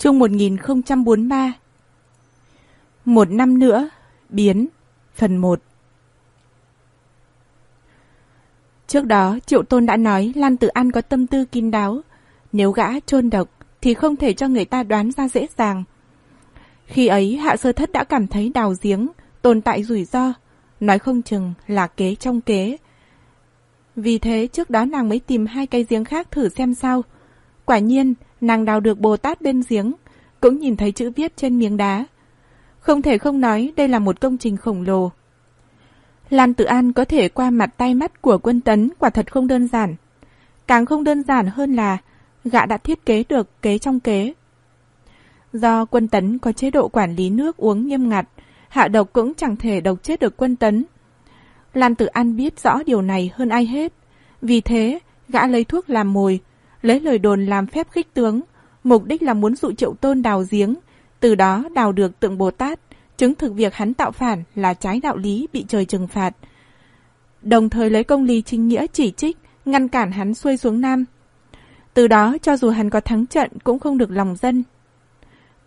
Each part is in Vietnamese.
Chương 1043 Một năm nữa, biến, phần 1 Trước đó, Triệu Tôn đã nói Lan Tử An có tâm tư kín đáo. Nếu gã trôn độc, thì không thể cho người ta đoán ra dễ dàng. Khi ấy, Hạ Sơ Thất đã cảm thấy đào giếng, tồn tại rủi ro, nói không chừng là kế trong kế. Vì thế, trước đó nàng mới tìm hai cây giếng khác thử xem sao. Quả nhiên, nàng đào được Bồ Tát bên giếng, cũng nhìn thấy chữ viết trên miếng đá. Không thể không nói đây là một công trình khổng lồ. Lan Tử An có thể qua mặt tay mắt của quân tấn quả thật không đơn giản. Càng không đơn giản hơn là gã đã thiết kế được kế trong kế. Do quân tấn có chế độ quản lý nước uống nghiêm ngặt, hạ độc cũng chẳng thể độc chết được quân tấn. Lan Tử An biết rõ điều này hơn ai hết. Vì thế, gã lấy thuốc làm mồi, lấy lời đồn làm phép khích tướng, mục đích là muốn dụ triệu tôn đào giếng, từ đó đào được tượng Bồ Tát, chứng thực việc hắn tạo phản là trái đạo lý bị trời trừng phạt. Đồng thời lấy công lý chính nghĩa chỉ trích, ngăn cản hắn xuôi xuống Nam. Từ đó, cho dù hắn có thắng trận cũng không được lòng dân.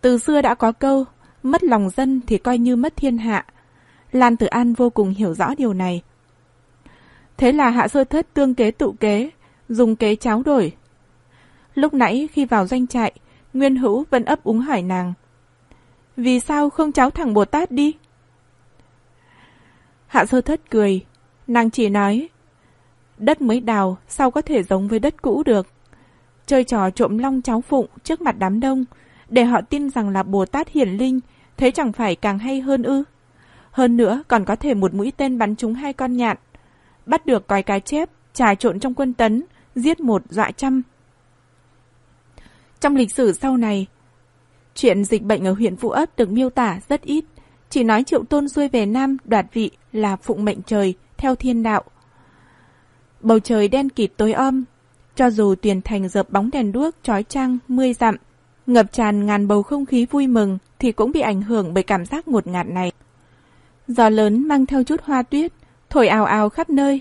Từ xưa đã có câu, mất lòng dân thì coi như mất thiên hạ. Lan Tử An vô cùng hiểu rõ điều này. Thế là hạ sơ thất tương kế tụ kế, dùng kế cháo đổi, Lúc nãy khi vào doanh trại, Nguyên Hữu vẫn ấp úng hỏi nàng. Vì sao không cháu thẳng Bồ Tát đi? Hạ sơ thất cười, nàng chỉ nói, đất mới đào sao có thể giống với đất cũ được. Chơi trò trộm long cháu phụng trước mặt đám đông, để họ tin rằng là Bồ Tát hiển linh, thế chẳng phải càng hay hơn ư. Hơn nữa còn có thể một mũi tên bắn trúng hai con nhạn, bắt được còi cái chép, trà trộn trong quân tấn, giết một dọa trăm. Trong lịch sử sau này, chuyện dịch bệnh ở huyện Vũ Ấp được miêu tả rất ít, chỉ nói triệu tôn xuôi về Nam đoạt vị là phụng mệnh trời, theo thiên đạo. Bầu trời đen kịt tối om, cho dù tuyển thành dợp bóng đèn đuốc trói trăng mươi dặm, ngập tràn ngàn bầu không khí vui mừng thì cũng bị ảnh hưởng bởi cảm giác ngột ngạt này. Gió lớn mang theo chút hoa tuyết, thổi ào ào khắp nơi,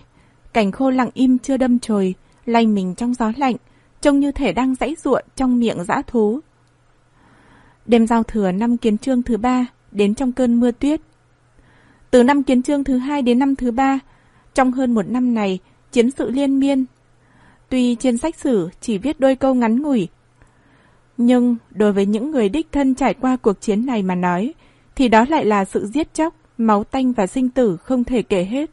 cảnh khô lặng im chưa đâm chồi, lay mình trong gió lạnh, trông như thể đang dãy ruộng trong miệng dã thú. Đêm giao thừa năm kiến trương thứ ba đến trong cơn mưa tuyết. Từ năm kiến trương thứ hai đến năm thứ ba, trong hơn một năm này, chiến sự liên miên. Tuy trên sách sử chỉ viết đôi câu ngắn ngủi, nhưng đối với những người đích thân trải qua cuộc chiến này mà nói, thì đó lại là sự giết chóc, máu tanh và sinh tử không thể kể hết.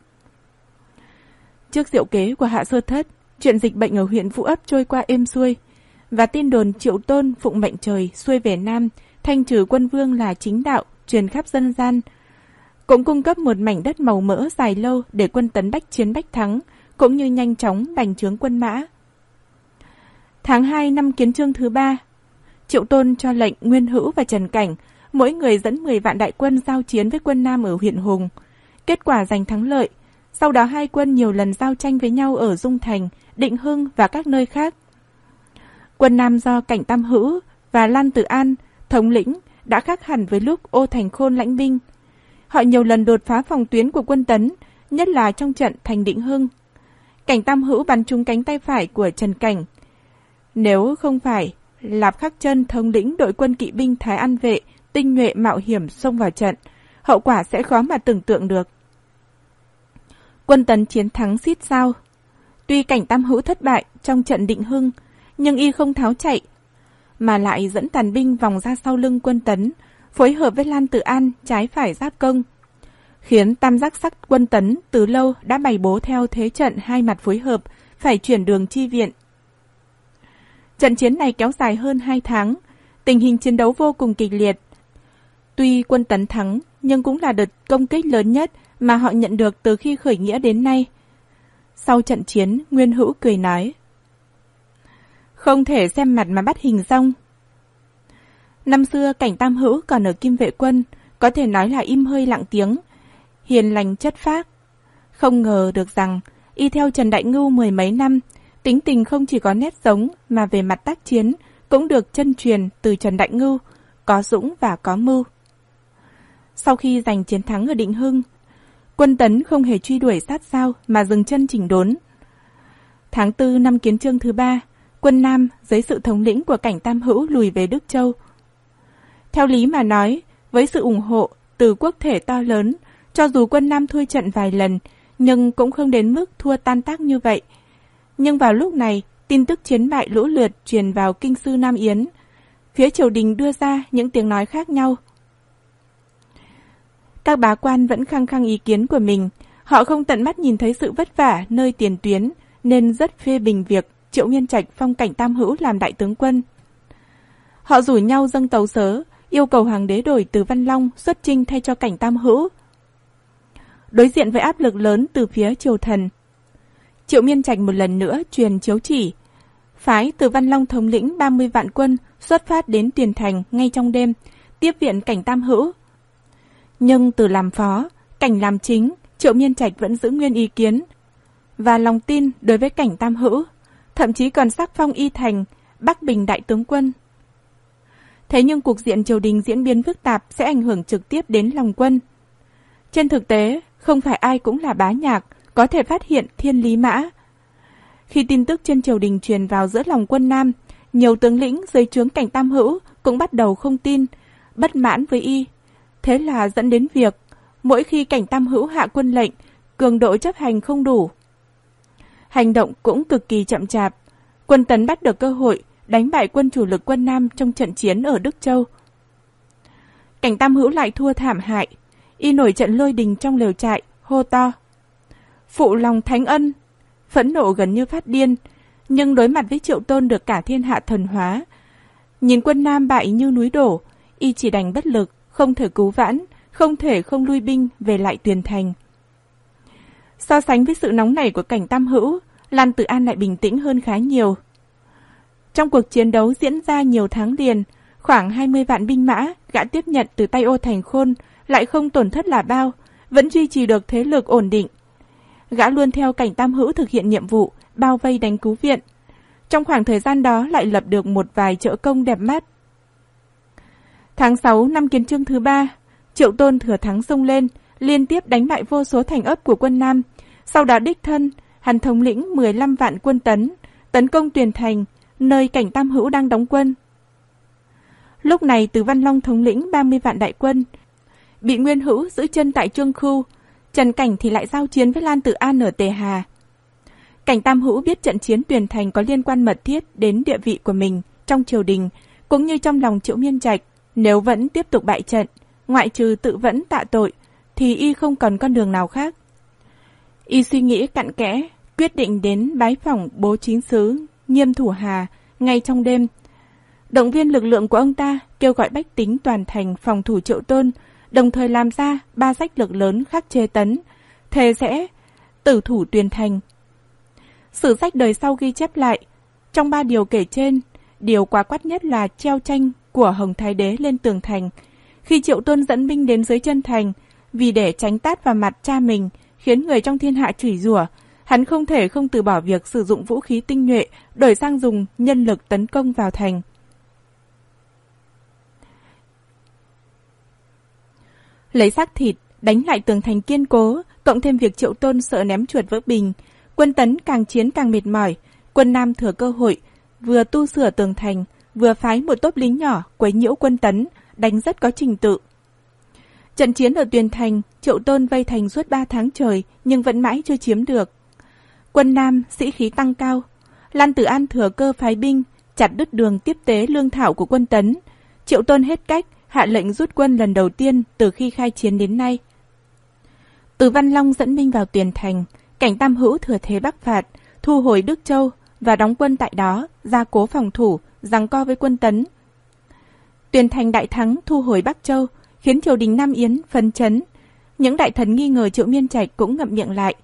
Trước diệu kế của Hạ Sơ Thất, Chuyện dịch bệnh ở huyện Vũ Ấp trôi qua êm xuôi, và tin đồn triệu tôn phụng mệnh trời xuôi về Nam, thanh trừ quân vương là chính đạo, truyền khắp dân gian. Cũng cung cấp một mảnh đất màu mỡ dài lâu để quân tấn bách chiến bách thắng, cũng như nhanh chóng bành trướng quân mã. Tháng 2 năm kiến trương thứ ba, Triệu Tôn cho lệnh Nguyên Hữu và Trần Cảnh, mỗi người dẫn 10 vạn đại quân giao chiến với quân Nam ở huyện Hùng. Kết quả giành thắng lợi, sau đó hai quân nhiều lần giao tranh với nhau ở Dung Thành, Định Hưng và các nơi khác. Quân Nam do Cảnh Tam Hữu và Lan Tử An, thống lĩnh, đã khác hẳn với lúc ô thành khôn lãnh binh. Họ nhiều lần đột phá phòng tuyến của quân Tấn, nhất là trong trận thành Định Hưng. Cảnh Tam Hữu bắn trúng cánh tay phải của Trần Cảnh. Nếu không phải, Lạp Khắc chân thống lĩnh đội quân kỵ binh Thái An Vệ, tinh nhuệ mạo hiểm xông vào trận, hậu quả sẽ khó mà tưởng tượng được. Quân Tấn chiến thắng xít sao, Tuy cảnh tam hữu thất bại trong trận định hưng, nhưng y không tháo chạy, mà lại dẫn tàn binh vòng ra sau lưng quân tấn, phối hợp với Lan Tự An trái phải giáp công, khiến tam giác sắc quân tấn từ lâu đã bày bố theo thế trận hai mặt phối hợp, phải chuyển đường chi viện. Trận chiến này kéo dài hơn hai tháng, tình hình chiến đấu vô cùng kịch liệt. Tuy quân tấn thắng, nhưng cũng là đợt công kích lớn nhất mà họ nhận được từ khi khởi nghĩa đến nay – sau trận chiến, Nguyên Hữu cười nói. Không thể xem mặt mà bắt hình rong. Năm xưa cảnh tam hữu còn ở kim vệ quân, có thể nói là im hơi lặng tiếng, hiền lành chất phác. Không ngờ được rằng, y theo Trần Đại Ngưu mười mấy năm, tính tình không chỉ có nét giống mà về mặt tác chiến cũng được chân truyền từ Trần Đại Ngưu, có dũng và có mưu. Sau khi giành chiến thắng ở Định Hưng, Quân tấn không hề truy đuổi sát sao mà dừng chân chỉnh đốn. Tháng 4 năm kiến trương thứ ba, quân Nam dưới sự thống lĩnh của cảnh Tam Hữu lùi về Đức Châu. Theo lý mà nói, với sự ủng hộ từ quốc thể to lớn, cho dù quân Nam thua trận vài lần, nhưng cũng không đến mức thua tan tác như vậy. Nhưng vào lúc này, tin tức chiến bại lũ lượt truyền vào kinh sư Nam Yến. Phía triều đình đưa ra những tiếng nói khác nhau. Các bá quan vẫn khăng khăng ý kiến của mình. Họ không tận mắt nhìn thấy sự vất vả nơi tiền tuyến, nên rất phê bình việc Triệu nguyên Trạch phong cảnh Tam Hữu làm đại tướng quân. Họ rủ nhau dâng tấu sớ, yêu cầu hoàng đế đổi từ Văn Long xuất chinh thay cho cảnh Tam Hữu. Đối diện với áp lực lớn từ phía triều thần, Triệu Miên Trạch một lần nữa truyền chiếu chỉ, phái từ Văn Long thống lĩnh 30 vạn quân xuất phát đến Tiền Thành ngay trong đêm, tiếp viện cảnh Tam Hữu. Nhưng từ làm phó, cảnh làm chính, Triệu Miên Trạch vẫn giữ nguyên ý kiến và lòng tin đối với cảnh Tam Hữu, thậm chí còn sắc phong y thành, Bắc Bình đại tướng quân. Thế nhưng cuộc diện triều đình diễn biến phức tạp sẽ ảnh hưởng trực tiếp đến lòng quân. Trên thực tế, không phải ai cũng là bá nhạc, có thể phát hiện thiên lý mã. Khi tin tức trên triều đình truyền vào giữa lòng quân Nam, nhiều tướng lĩnh dưới trướng cảnh Tam Hữu cũng bắt đầu không tin, bất mãn với y. Thế là dẫn đến việc, mỗi khi cảnh Tam Hữu hạ quân lệnh, cường độ chấp hành không đủ. Hành động cũng cực kỳ chậm chạp. Quân Tấn bắt được cơ hội đánh bại quân chủ lực quân Nam trong trận chiến ở Đức Châu. Cảnh Tam Hữu lại thua thảm hại, y nổi trận lôi đình trong lều trại, hô to. Phụ lòng thánh ân, phẫn nộ gần như phát điên, nhưng đối mặt với triệu tôn được cả thiên hạ thần hóa. Nhìn quân Nam bại như núi đổ, y chỉ đành bất lực, không thể cứu vãn, không thể không lui binh về lại tuyền thành. So sánh với sự nóng nảy của cảnh tam hữu, Lan Tử An lại bình tĩnh hơn khá nhiều. Trong cuộc chiến đấu diễn ra nhiều tháng liền, khoảng 20 vạn binh mã gã tiếp nhận từ tay ô thành khôn lại không tổn thất là bao, vẫn duy trì được thế lực ổn định. Gã luôn theo cảnh tam hữu thực hiện nhiệm vụ, bao vây đánh cứu viện. Trong khoảng thời gian đó lại lập được một vài trợ công đẹp mắt. Tháng 6 năm kiến trương thứ ba, Triệu Tôn thừa thắng sông lên, liên tiếp đánh bại vô số thành ấp của quân Nam. Sau đó đích thân, hắn thống lĩnh 15 vạn quân tấn, tấn công Tuyền Thành, nơi cảnh Tam Hữu đang đóng quân. Lúc này Từ Văn Long thống lĩnh 30 vạn đại quân, bị Nguyên Hữu giữ chân tại Trương Khu, Trần Cảnh thì lại giao chiến với Lan Tử An ở Tề Hà. Cảnh Tam Hữu biết trận chiến Tuyền Thành có liên quan mật thiết đến địa vị của mình trong triều đình, cũng như trong lòng Triệu Miên Trạch, nếu vẫn tiếp tục bại trận, ngoại trừ tự vẫn tạ tội, thì y không còn con đường nào khác. Y suy nghĩ cặn kẽ, quyết định đến bái phỏng bố chính sứ, nghiêm thủ hà, ngay trong đêm. Động viên lực lượng của ông ta kêu gọi bách tính toàn thành phòng thủ triệu tôn, đồng thời làm ra ba sách lược lớn khắc chế tấn, thề sẽ tử thủ tuyền thành. Sử sách đời sau ghi chép lại, trong ba điều kể trên, điều quá quát nhất là treo tranh của Hồng Thái Đế lên tường thành. Khi Triệu Tôn dẫn binh đến dưới chân thành, vì để tránh tát vào mặt cha mình, khiến người trong thiên hạ chửi rủa, hắn không thể không từ bỏ việc sử dụng vũ khí tinh nhuệ, đổi sang dùng nhân lực tấn công vào thành. Lấy xác thịt, đánh lại tường thành kiên cố, cộng thêm việc triệu tôn sợ ném chuột vỡ bình. Quân tấn càng chiến càng mệt mỏi, quân Nam thừa cơ hội, vừa tu sửa tường thành, vừa phái một tốp lính nhỏ quấy nhiễu quân tấn, đánh rất có trình tự. Trận chiến ở Tuyền Thành, Triệu Tôn vây thành suốt 3 tháng trời nhưng vẫn mãi chưa chiếm được. Quân Nam sĩ khí tăng cao, Lan Tử An thừa cơ phái binh, chặt đứt đường tiếp tế lương thảo của quân Tấn. Triệu Tôn hết cách, hạ lệnh rút quân lần đầu tiên từ khi khai chiến đến nay. Từ Văn Long dẫn binh vào Tuyền Thành, cảnh Tam Hữu thừa thế bắc phạt, thu hồi Đức Châu và đóng quân tại đó, gia cố phòng thủ, giằng co với quân Tấn. Tuyền Thành đại thắng thu hồi Bắc Châu, khiến triều đình Nam Yến phấn chấn. Những đại thần nghi ngờ Triệu Miên Trạch cũng ngậm miệng lại.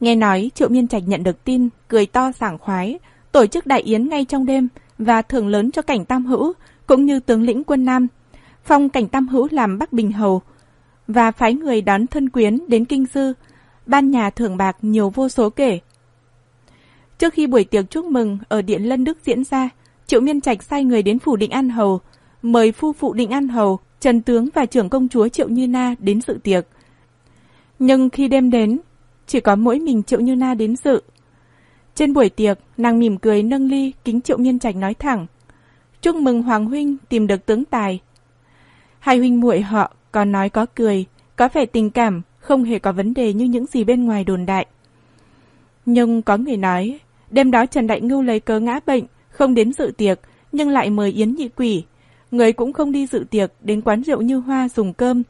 Nghe nói Triệu Miên Trạch nhận được tin, cười to sảng khoái, tổ chức đại yến ngay trong đêm và thưởng lớn cho cảnh Tam Hữu, cũng như tướng lĩnh quân Nam. Phong cảnh Tam Hữu làm Bắc Bình Hầu và phái người đón thân quyến đến kinh sư, ban nhà thưởng bạc nhiều vô số kể. Trước khi buổi tiệc chúc mừng ở Điện Lân Đức diễn ra, Triệu Miên Trạch sai người đến phủ Định An Hầu, mời phu phụ Định An Hầu Trần Tướng và trưởng công chúa Triệu Như Na đến dự tiệc. Nhưng khi đêm đến, chỉ có mỗi mình Triệu Như Na đến dự. Trên buổi tiệc, nàng mỉm cười nâng ly kính Triệu Miên Trạch nói thẳng. Chúc mừng Hoàng Huynh tìm được tướng tài. Hai huynh muội họ có nói có cười, có vẻ tình cảm, không hề có vấn đề như những gì bên ngoài đồn đại. Nhưng có người nói, đêm đó Trần Đại Ngưu lấy cớ ngã bệnh, không đến dự tiệc, nhưng lại mời Yến Nhị Quỷ. Người cũng không đi dự tiệc, đến quán rượu như hoa dùng cơm.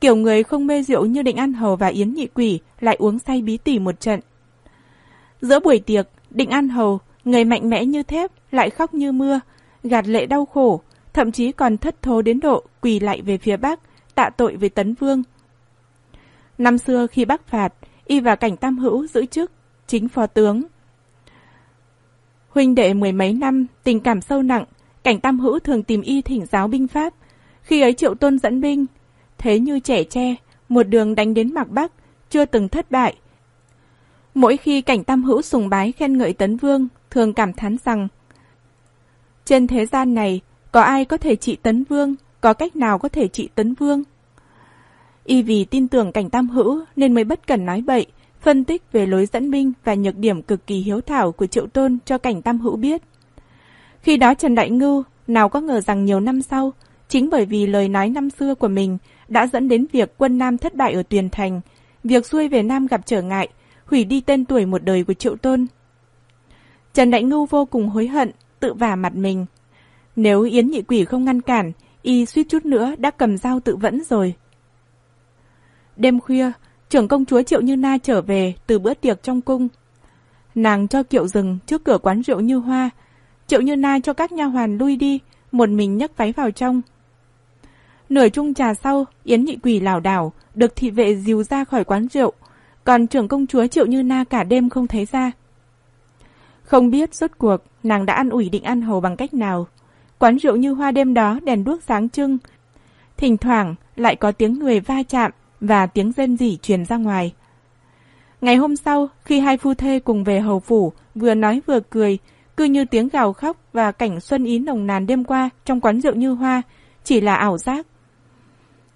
Kiểu người không mê rượu như Định An Hầu và Yến Nhị Quỷ lại uống say bí tỉ một trận. Giữa buổi tiệc, Định An Hầu, người mạnh mẽ như thép, lại khóc như mưa, gạt lệ đau khổ, thậm chí còn thất thố đến độ quỳ lại về phía Bắc, tạ tội với Tấn Vương. Năm xưa khi Bắc phạt, y và cảnh Tam Hữu giữ chức, chính phó tướng. Huynh đệ mười mấy năm, tình cảm sâu nặng, cảnh Tam Hữu thường tìm y thỉnh giáo binh pháp. Khi ấy triệu tôn dẫn binh, thế như trẻ tre, một đường đánh đến Mạc Bắc, chưa từng thất bại. Mỗi khi cảnh Tam Hữu sùng bái khen ngợi Tấn Vương, thường cảm thán rằng trên thế gian này, có ai có thể trị Tấn Vương, có cách nào có thể trị Tấn Vương? Y vì tin tưởng cảnh tam hữu nên mới bất cần nói bậy, phân tích về lối dẫn binh và nhược điểm cực kỳ hiếu thảo của triệu tôn cho cảnh tam hữu biết. Khi đó Trần Đại Ngưu nào có ngờ rằng nhiều năm sau, chính bởi vì lời nói năm xưa của mình đã dẫn đến việc quân Nam thất bại ở Tuyền Thành, việc xuôi về Nam gặp trở ngại, hủy đi tên tuổi một đời của triệu tôn. Trần Đại Ngưu vô cùng hối hận, tự vả mặt mình. Nếu Yến Nhị Quỷ không ngăn cản, y suýt chút nữa đã cầm dao tự vẫn rồi. Đêm khuya, trưởng công chúa Triệu Như Na trở về từ bữa tiệc trong cung. Nàng cho kiệu dừng trước cửa quán rượu Như Hoa. Triệu Như Na cho các nha hoàn lui đi, một mình nhấc váy vào trong. Nửa chung trà sau, Yến Nhị Quỷ lảo đảo, được thị vệ dìu ra khỏi quán rượu, còn trưởng công chúa Triệu Như Na cả đêm không thấy ra. Không biết rốt cuộc nàng đã ăn ủi định ăn hầu bằng cách nào. Quán rượu Như Hoa đêm đó đèn đuốc sáng trưng. Thỉnh thoảng lại có tiếng người va chạm, và tiếng rên rỉ truyền ra ngoài. Ngày hôm sau, khi hai phu thê cùng về hầu phủ, vừa nói vừa cười, cứ như tiếng gào khóc và cảnh xuân ý nồng nàn đêm qua trong quán rượu như hoa, chỉ là ảo giác.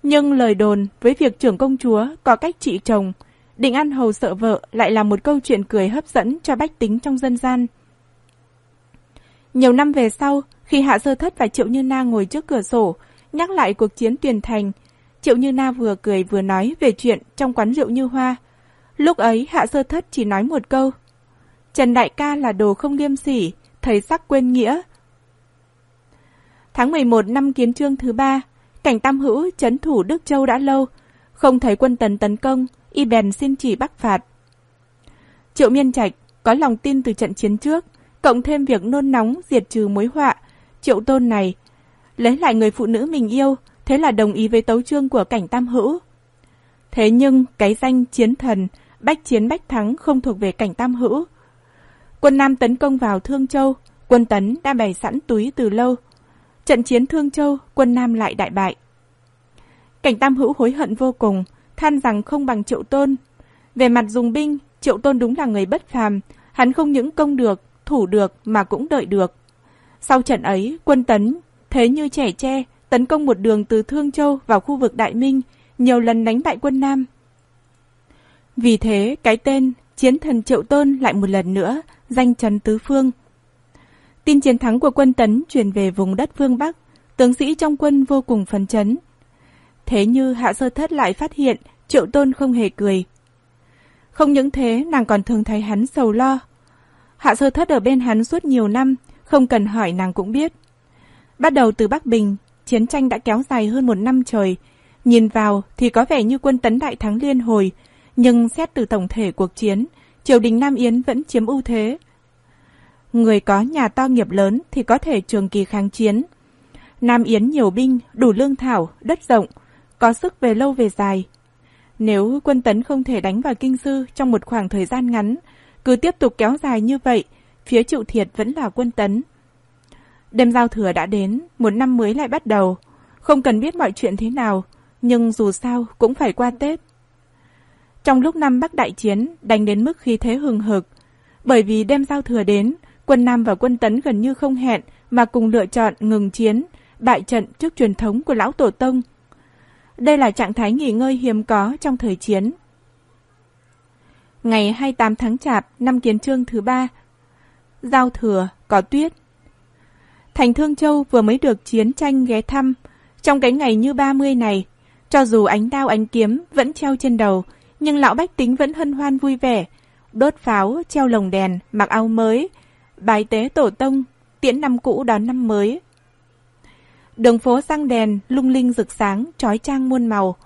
Nhưng lời đồn với việc trưởng công chúa có cách trị chồng, định ăn hầu sợ vợ lại là một câu chuyện cười hấp dẫn cho bách tính trong dân gian. Nhiều năm về sau, khi Hạ Sơ Thất và Triệu Như Na ngồi trước cửa sổ, nhắc lại cuộc chiến tuyển thành, Triệu Như Na vừa cười vừa nói về chuyện trong quán rượu Như Hoa. Lúc ấy Hạ Sơ Thất chỉ nói một câu. Trần Đại ca là đồ không liêm sỉ, thấy sắc quên nghĩa. Tháng 11 năm kiến trương thứ ba, cảnh Tam Hữu chấn thủ Đức Châu đã lâu, không thấy quân tần tấn công, y bèn xin chỉ bắc phạt. Triệu Miên Trạch có lòng tin từ trận chiến trước, cộng thêm việc nôn nóng diệt trừ mối họa, triệu tôn này, lấy lại người phụ nữ mình yêu, thế là đồng ý với tấu chương của cảnh tam hữu. Thế nhưng cái danh chiến thần, bách chiến bách thắng không thuộc về cảnh tam hữu. Quân Nam tấn công vào Thương Châu, quân Tấn đã bày sẵn túi từ lâu. Trận chiến Thương Châu, quân Nam lại đại bại. Cảnh tam hữu hối hận vô cùng, than rằng không bằng triệu tôn. Về mặt dùng binh, triệu tôn đúng là người bất phàm, hắn không những công được, thủ được mà cũng đợi được. Sau trận ấy, quân Tấn, thế như trẻ tre, tấn công một đường từ Thương Châu vào khu vực Đại Minh, nhiều lần đánh bại quân Nam. Vì thế, cái tên Chiến thần Triệu Tôn lại một lần nữa danh chấn tứ phương. Tin chiến thắng của quân Tấn truyền về vùng đất phương Bắc, tướng sĩ trong quân vô cùng phấn chấn. Thế như Hạ Sơ Thất lại phát hiện Triệu Tôn không hề cười. Không những thế, nàng còn thường thấy hắn sầu lo. Hạ Sơ Thất ở bên hắn suốt nhiều năm, không cần hỏi nàng cũng biết. Bắt đầu từ Bắc Bình, chiến tranh đã kéo dài hơn một năm trời. Nhìn vào thì có vẻ như quân tấn đại thắng liên hồi, nhưng xét từ tổng thể cuộc chiến, triều đình Nam Yến vẫn chiếm ưu thế. Người có nhà to nghiệp lớn thì có thể trường kỳ kháng chiến. Nam Yến nhiều binh, đủ lương thảo, đất rộng, có sức về lâu về dài. Nếu quân tấn không thể đánh vào kinh sư trong một khoảng thời gian ngắn, cứ tiếp tục kéo dài như vậy, phía chịu thiệt vẫn là quân tấn. Đêm giao thừa đã đến, một năm mới lại bắt đầu. Không cần biết mọi chuyện thế nào, nhưng dù sao cũng phải qua Tết. Trong lúc năm Bắc đại chiến, đánh đến mức khí thế hừng hực. Bởi vì đêm giao thừa đến, quân Nam và quân Tấn gần như không hẹn mà cùng lựa chọn ngừng chiến, bại trận trước truyền thống của lão tổ tông. Đây là trạng thái nghỉ ngơi hiếm có trong thời chiến. Ngày 28 tháng Chạp năm Kiến Trương thứ ba, giao thừa có tuyết, Thành Thương Châu vừa mới được chiến tranh ghé thăm, Trong cái ngày như 30 này, cho dù ánh đao ánh kiếm vẫn treo trên đầu, nhưng lão bách tính vẫn hân hoan vui vẻ, đốt pháo, treo lồng đèn, mặc áo mới, bài tế tổ tông, tiễn năm cũ đón năm mới. Đường phố sang đèn, lung linh rực sáng, trói trang muôn màu.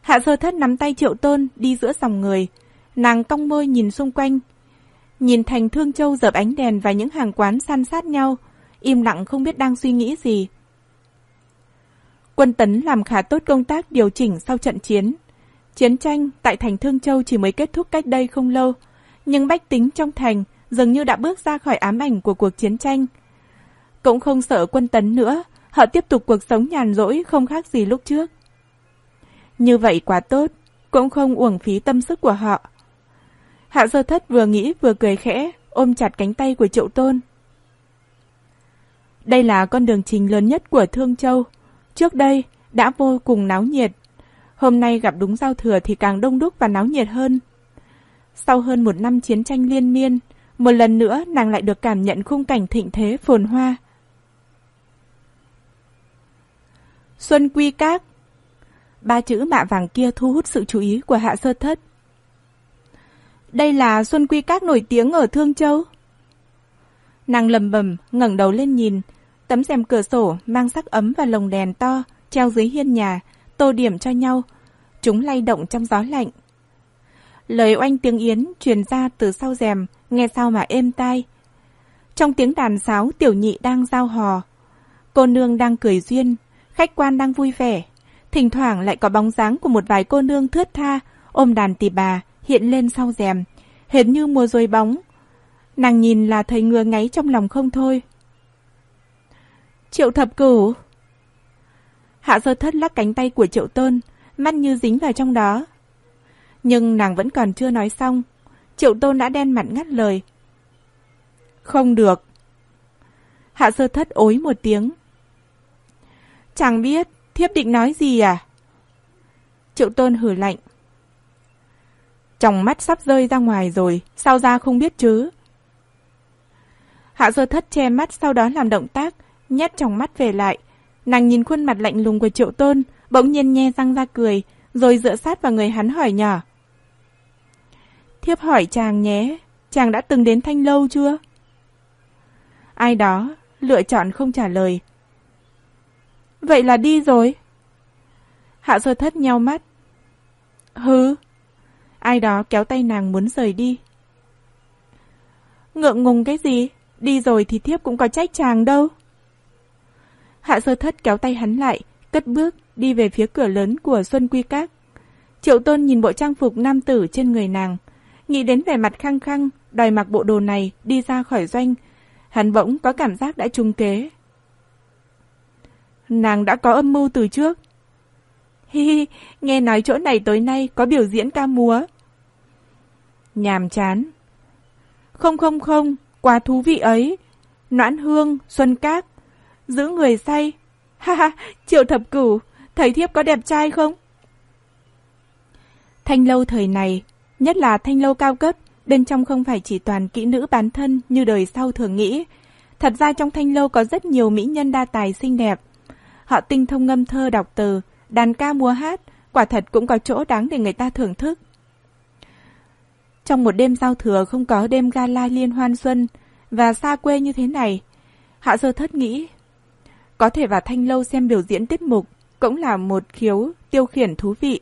Hạ sơ thất nắm tay triệu tôn đi giữa dòng người. Nàng cong môi nhìn xung quanh. Nhìn thành thương châu dợp ánh đèn và những hàng quán san sát nhau. Im lặng không biết đang suy nghĩ gì. Quân tấn làm khá tốt công tác điều chỉnh sau trận chiến. Chiến tranh tại thành Thương Châu chỉ mới kết thúc cách đây không lâu. Nhưng bách tính trong thành dường như đã bước ra khỏi ám ảnh của cuộc chiến tranh. Cũng không sợ quân tấn nữa, họ tiếp tục cuộc sống nhàn rỗi không khác gì lúc trước. Như vậy quá tốt, cũng không uổng phí tâm sức của họ. Hạ sơ thất vừa nghĩ vừa cười khẽ, ôm chặt cánh tay của triệu tôn. Đây là con đường trình lớn nhất của Thương Châu. Trước đây, đã vô cùng náo nhiệt. Hôm nay gặp đúng giao thừa thì càng đông đúc và náo nhiệt hơn. Sau hơn một năm chiến tranh liên miên, một lần nữa nàng lại được cảm nhận khung cảnh thịnh thế phồn hoa. Xuân Quy Các Ba chữ mạ vàng kia thu hút sự chú ý của hạ sơ thất. Đây là Xuân Quy Các nổi tiếng ở Thương Châu. Nàng lầm bầm, ngẩng đầu lên nhìn, tấm rèm cửa sổ mang sắc ấm và lồng đèn to treo dưới hiên nhà, tô điểm cho nhau. Chúng lay động trong gió lạnh. Lời oanh tiếng yến truyền ra từ sau rèm, nghe sao mà êm tai. Trong tiếng đàn sáo tiểu nhị đang giao hò. Cô nương đang cười duyên, khách quan đang vui vẻ. Thỉnh thoảng lại có bóng dáng của một vài cô nương thướt tha, ôm đàn tỳ bà, hiện lên sau rèm, hệt như mùa rồi bóng. Nàng nhìn là thấy ngừa ngáy trong lòng không thôi. Triệu thập cửu Hạ sơ thất lắc cánh tay của triệu tôn, mắt như dính vào trong đó. Nhưng nàng vẫn còn chưa nói xong. Triệu tôn đã đen mặt ngắt lời. Không được. Hạ sơ thất ối một tiếng. Chẳng biết, thiếp định nói gì à? Triệu tôn hử lạnh. Trong mắt sắp rơi ra ngoài rồi, sao ra không biết chứ? Hạ sơ thất che mắt sau đó làm động tác, nhét trong mắt về lại. Nàng nhìn khuôn mặt lạnh lùng của triệu tôn, bỗng nhiên nhe răng ra cười, rồi dựa sát vào người hắn hỏi nhỏ. Thiếp hỏi chàng nhé, chàng đã từng đến Thanh Lâu chưa? Ai đó lựa chọn không trả lời. Vậy là đi rồi. Hạ sơ thất nhau mắt. Hứ. Ai đó kéo tay nàng muốn rời đi. Ngượng ngùng cái gì? Đi rồi thì thiếp cũng có trách chàng đâu. Hạ sơ thất kéo tay hắn lại, cất bước, đi về phía cửa lớn của Xuân Quy Các. Triệu tôn nhìn bộ trang phục nam tử trên người nàng, nghĩ đến vẻ mặt khăng khăng, đòi mặc bộ đồ này đi ra khỏi doanh. Hắn bỗng có cảm giác đã trung kế. Nàng đã có âm mưu từ trước. Hi hi, nghe nói chỗ này tối nay có biểu diễn ca múa. Nhàm chán. Không không không, quá thú vị ấy. Noãn hương, xuân cát, giữ người say. Ha ha, triệu thập cửu, thầy thiếp có đẹp trai không? Thanh lâu thời này, nhất là thanh lâu cao cấp, bên trong không phải chỉ toàn kỹ nữ bán thân như đời sau thường nghĩ. Thật ra trong thanh lâu có rất nhiều mỹ nhân đa tài xinh đẹp. Họ tinh thông ngâm thơ đọc từ, đàn ca múa hát, quả thật cũng có chỗ đáng để người ta thưởng thức. Trong một đêm giao thừa không có đêm gala liên hoan xuân và xa quê như thế này, Hạ Sơ Thất nghĩ có thể vào thanh lâu xem biểu diễn tiết mục cũng là một khiếu tiêu khiển thú vị.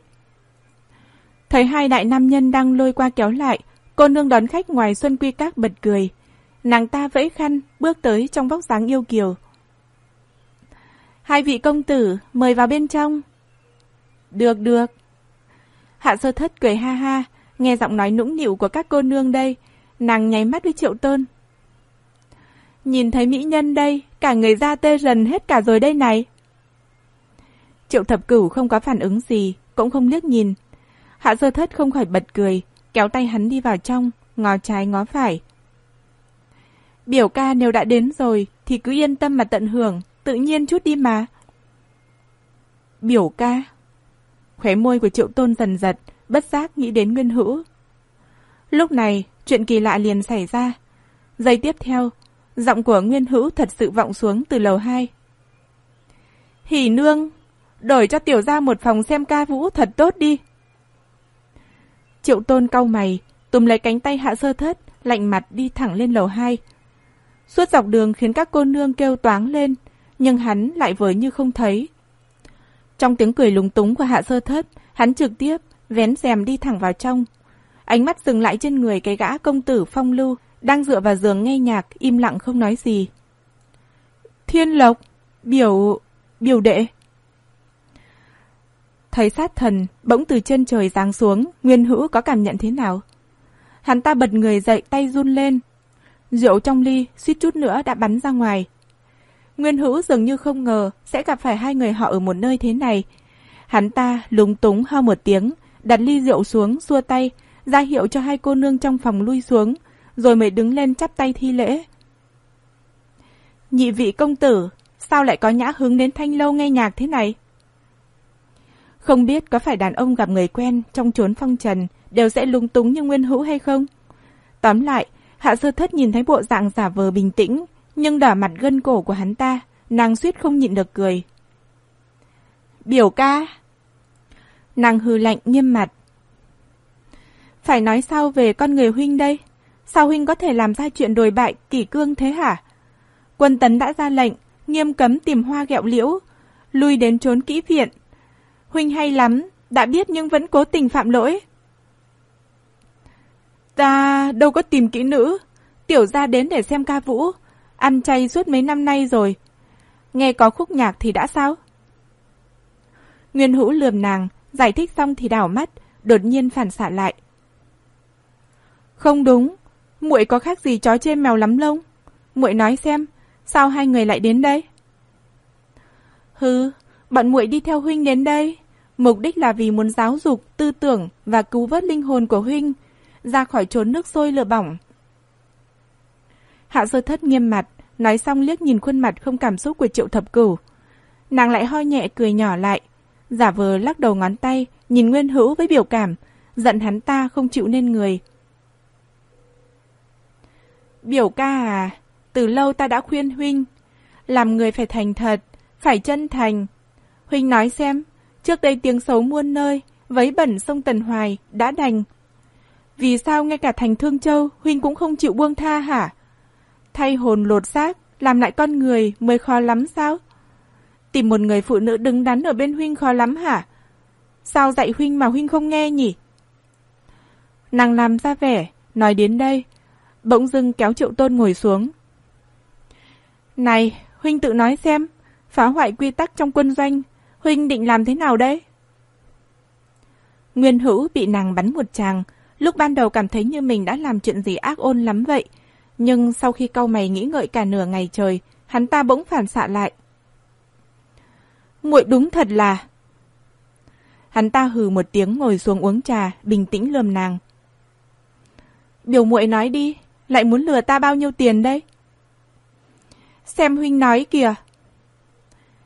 Thấy hai đại nam nhân đang lôi qua kéo lại, cô nương đón khách ngoài Xuân Quy Các bật cười. Nàng ta vẫy khăn, bước tới trong vóc dáng yêu kiều. Hai vị công tử, mời vào bên trong. Được, được. Hạ sơ thất cười ha ha, nghe giọng nói nũng nịu của các cô nương đây. Nàng nháy mắt với triệu tôn. Nhìn thấy mỹ nhân đây, cả người da tê rần hết cả rồi đây này. Triệu thập cửu không có phản ứng gì, cũng không liếc nhìn, Hạ sơ thất không khỏi bật cười, kéo tay hắn đi vào trong, ngó trái ngó phải. Biểu ca nếu đã đến rồi thì cứ yên tâm mà tận hưởng, tự nhiên chút đi mà. Biểu ca. Khóe môi của triệu tôn dần giật, bất giác nghĩ đến Nguyên Hữu. Lúc này, chuyện kỳ lạ liền xảy ra. Giây tiếp theo, giọng của Nguyên Hữu thật sự vọng xuống từ lầu hai. Hỉ nương, đổi cho tiểu ra một phòng xem ca vũ thật tốt đi. Triệu tôn cau mày, tùm lấy cánh tay hạ sơ thất, lạnh mặt đi thẳng lên lầu 2. Suốt dọc đường khiến các cô nương kêu toáng lên, nhưng hắn lại vờ như không thấy. Trong tiếng cười lúng túng của hạ sơ thất, hắn trực tiếp vén rèm đi thẳng vào trong. Ánh mắt dừng lại trên người cái gã công tử phong lưu, đang dựa vào giường nghe nhạc, im lặng không nói gì. Thiên lộc, biểu... biểu đệ. Thấy sát thần, bỗng từ chân trời giáng xuống, Nguyên Hữu có cảm nhận thế nào? Hắn ta bật người dậy tay run lên. Rượu trong ly suýt chút nữa đã bắn ra ngoài. Nguyên Hữu dường như không ngờ sẽ gặp phải hai người họ ở một nơi thế này. Hắn ta lúng túng ho một tiếng, đặt ly rượu xuống, xua tay, ra hiệu cho hai cô nương trong phòng lui xuống, rồi mới đứng lên chắp tay thi lễ. Nhị vị công tử, sao lại có nhã hứng đến thanh lâu nghe nhạc thế này? Không biết có phải đàn ông gặp người quen trong chốn phong trần đều sẽ lung túng như nguyên hữu hay không? Tóm lại, hạ sơ thất nhìn thấy bộ dạng giả vờ bình tĩnh, nhưng đỏ mặt gân cổ của hắn ta, nàng suýt không nhịn được cười. Biểu ca! Nàng hư lạnh nghiêm mặt. Phải nói sao về con người huynh đây? Sao huynh có thể làm ra chuyện đồi bại kỷ cương thế hả? Quân tấn đã ra lệnh, nghiêm cấm tìm hoa gẹo liễu, lui đến trốn kỹ viện. Huynh hay lắm, đã biết nhưng vẫn cố tình phạm lỗi. Ta đâu có tìm kỹ nữ, tiểu ra đến để xem ca vũ, ăn chay suốt mấy năm nay rồi. Nghe có khúc nhạc thì đã sao? Nguyên hữu lườm nàng, giải thích xong thì đảo mắt, đột nhiên phản xạ lại. Không đúng, muội có khác gì chó chê mèo lắm lông? Muội nói xem, sao hai người lại đến đây? Hừ, bọn muội đi theo huynh đến đây, mục đích là vì muốn giáo dục tư tưởng và cứu vớt linh hồn của huynh ra khỏi chốn nước sôi lửa bỏng. Hạ sơ thất nghiêm mặt, nói xong liếc nhìn khuôn mặt không cảm xúc của triệu thập cửu. Nàng lại ho nhẹ cười nhỏ lại, giả vờ lắc đầu ngón tay, nhìn Nguyên Hữu với biểu cảm, giận hắn ta không chịu nên người. Biểu ca à, từ lâu ta đã khuyên huynh, làm người phải thành thật, phải chân thành. Huynh nói xem, trước đây tiếng xấu muôn nơi, vấy bẩn sông Tần Hoài đã đành. Vì sao ngay cả thành Thương Châu huynh cũng không chịu buông tha hả? Thay hồn lột xác, làm lại con người mới khó lắm sao? Tìm một người phụ nữ đứng đắn ở bên huynh khó lắm hả? Sao dạy huynh mà huynh không nghe nhỉ? Nàng làm ra vẻ, nói đến đây, bỗng dưng kéo triệu tôn ngồi xuống. Này, huynh tự nói xem, phá hoại quy tắc trong quân doanh, huynh định làm thế nào đấy? Nguyên hữu bị nàng bắn một tràng, lúc ban đầu cảm thấy như mình đã làm chuyện gì ác ôn lắm vậy, nhưng sau khi câu mày nghĩ ngợi cả nửa ngày trời, hắn ta bỗng phản xạ lại. muội đúng thật là... Hắn ta hừ một tiếng ngồi xuống uống trà, bình tĩnh lườm nàng. Biểu muội nói đi, lại muốn lừa ta bao nhiêu tiền đây? Xem huynh nói kìa.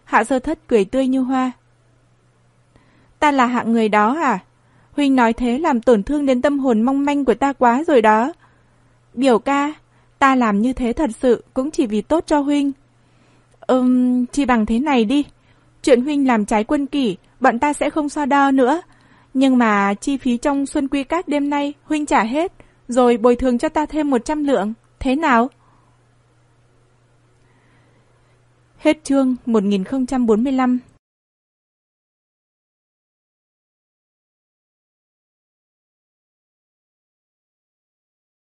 Hạ sơ thất cười tươi như hoa. Ta là hạng người đó à? Huynh nói thế làm tổn thương đến tâm hồn mong manh của ta quá rồi đó. Biểu ca, ta làm như thế thật sự cũng chỉ vì tốt cho Huynh. Ừm, chỉ bằng thế này đi. Chuyện Huynh làm trái quân kỷ, bọn ta sẽ không so đo nữa. Nhưng mà chi phí trong xuân quy các đêm nay Huynh trả hết, rồi bồi thường cho ta thêm 100 lượng. Thế nào? Hết chương 1045